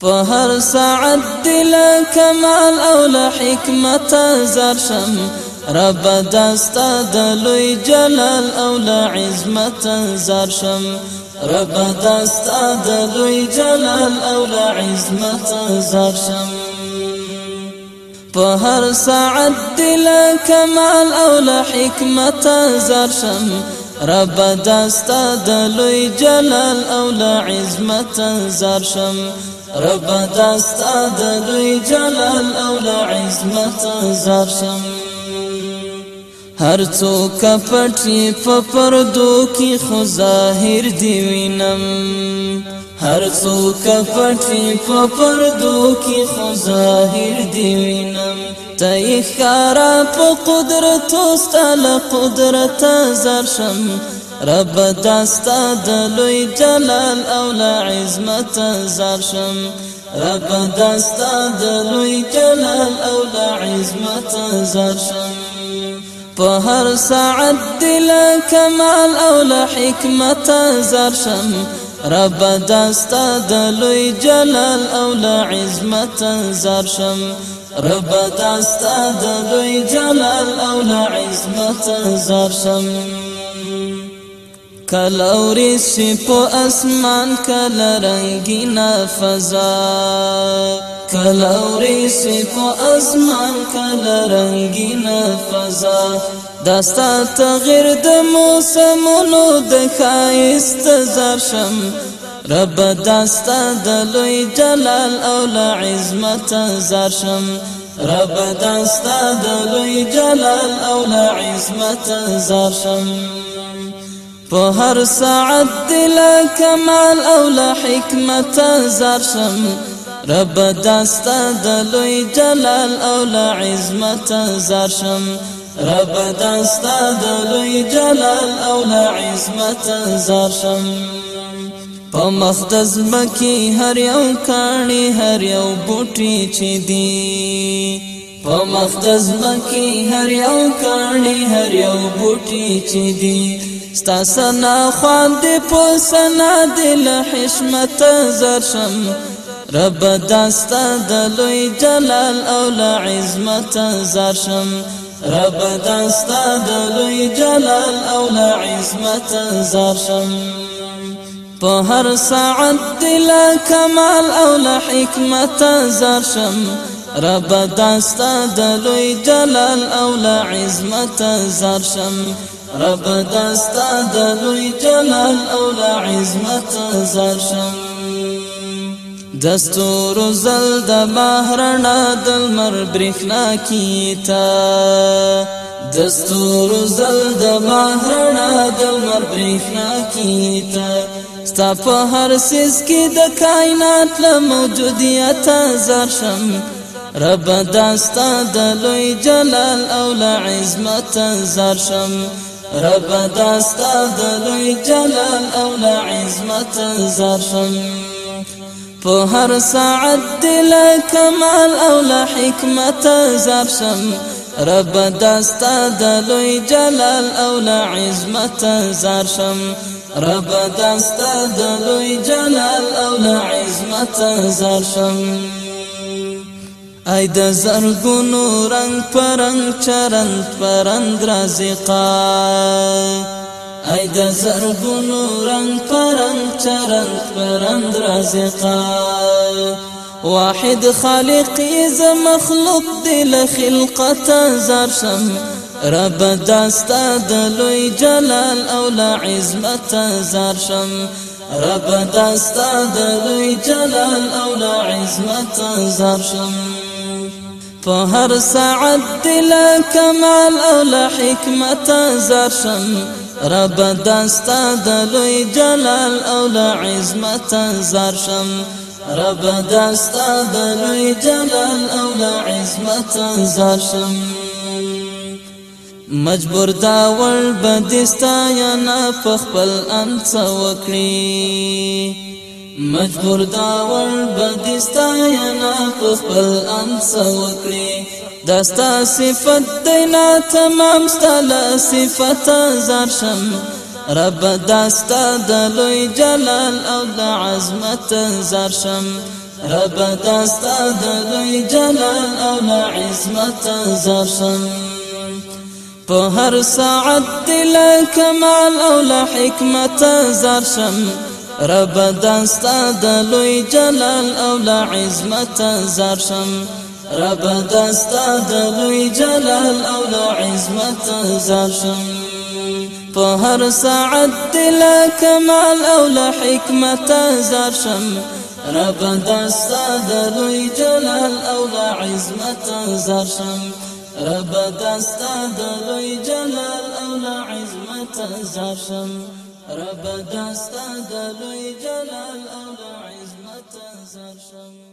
په هر ساعت دل کمال أو له حکمت زر شم. رب داستا د لوی جلال أو له عظمت زر شم. رب داستا د لوی جلال أو له عظمت زر شم. په هر دل کمال أو له حکمت زر شم. رب داستا د لوی جلال أو له عظمت زر شم. رب داستا د لوی جلال أو له عظمت زار شم هر څوک پټي په پردو خو ظاهر هر څوک پټي په پردو کې خو ظاهر دی وینم. ته ښکارا په قدرت واستل رب داستا د لوی جلال أو لا عظمت زار شم. رب داستا د لوی جلال أو لا عظمت زار شم. په هر ساعت دل أو لا رب داستا د لوی جلال او لا عظمت زار شم. رب داستا د لوی جلال او لا عظمت زار شم. کلوري سی په اسمان کل رنگینا فضا کلوري سی په اسمان کل رنگینا فضا داستا تغیر د موسمونو د خایست زرشم رب داستا د لوی جلال أو لا عظمت زرشم رب داستا د لوی جلال أو لا عظمت زرشم په هر ساعت دل کمال أو له حکمت زار شم. رب داستا د لوی جلال أو له عظمت زار شم. رب داستا د لوی جلال او له عظمت زار شم. په مخدز مکی هر یو کانی هر یو بوټی چي دی په مخدز مکی هر یو کانی هر یو بوټی چي دی ستا سنا خوان دی په سنا دل حشمت زرشم رب داستا د لوی جلال او لا عظمت زرشم رب داستا د لوی جلال أو لا عظمت زرشم په هر ساعت دل کمال أو لا حکمت زرشم رب داستا د لوی جلال أو لا عظمت زرشم رب دستا د لوی جلال أو لا عظمت زرشم دستور زل د بهرنا دل مر برخنا کیتا دستور زل د بهرنا دل مر برخنا کیتا ستا په هر سیس کې د کائنات له موجودیت زرشم رب داستا د لوی جلال او لا عظمت زرشم رب داستا د لوی جلال او لا عظمت زرشم په هر ساعت دل کمال أو لا حکمت زرشم رب داستا د لوی جلال أو لا عظمت زرشم رب داستا د لوی جلال أو لا عظمت زرشم ای د زرګونو رنگ پرنګ رازقا ای د زرګونو رنگ پرنګ چرند پرند رازقا. واحد خالق ز مخلوق دل خلقت زرشم رب داستا د جلال أو لا زرشم رب داستا د جلال أو لا زرشم په هر دل کمال أو له حکمت زرشم رب داستا د لوی جلال أو له عظمت زرشم رب داستا د لوی جلال أو له عظمت زرشم مجبور دا ور بدستا یا نه پخپل انت وکړي. مجبور دا ور بدستا یا نا خپل انس وکړي. دستا صفت دینا تمام ستاله صفت زرشم رب داستا د لوی جلال أو د عظمت زرشم رب داستا د لوی جلال أو عظمت زرشم په هر ساعت دل کمال أو لا حکمت زرشم رب داستا د لوی جلال أو لا زرشم رب داستا د لوی جلال أو لا عظمت زرشم په هر ساعت دل کمال أو حکمت زرشم رب دستا د لوی جلال أو د عظمت زرشم رب دستا د لوی جلال أو د عظمت زرشم رب دستا د لوی جلال أو د عظمت زرشم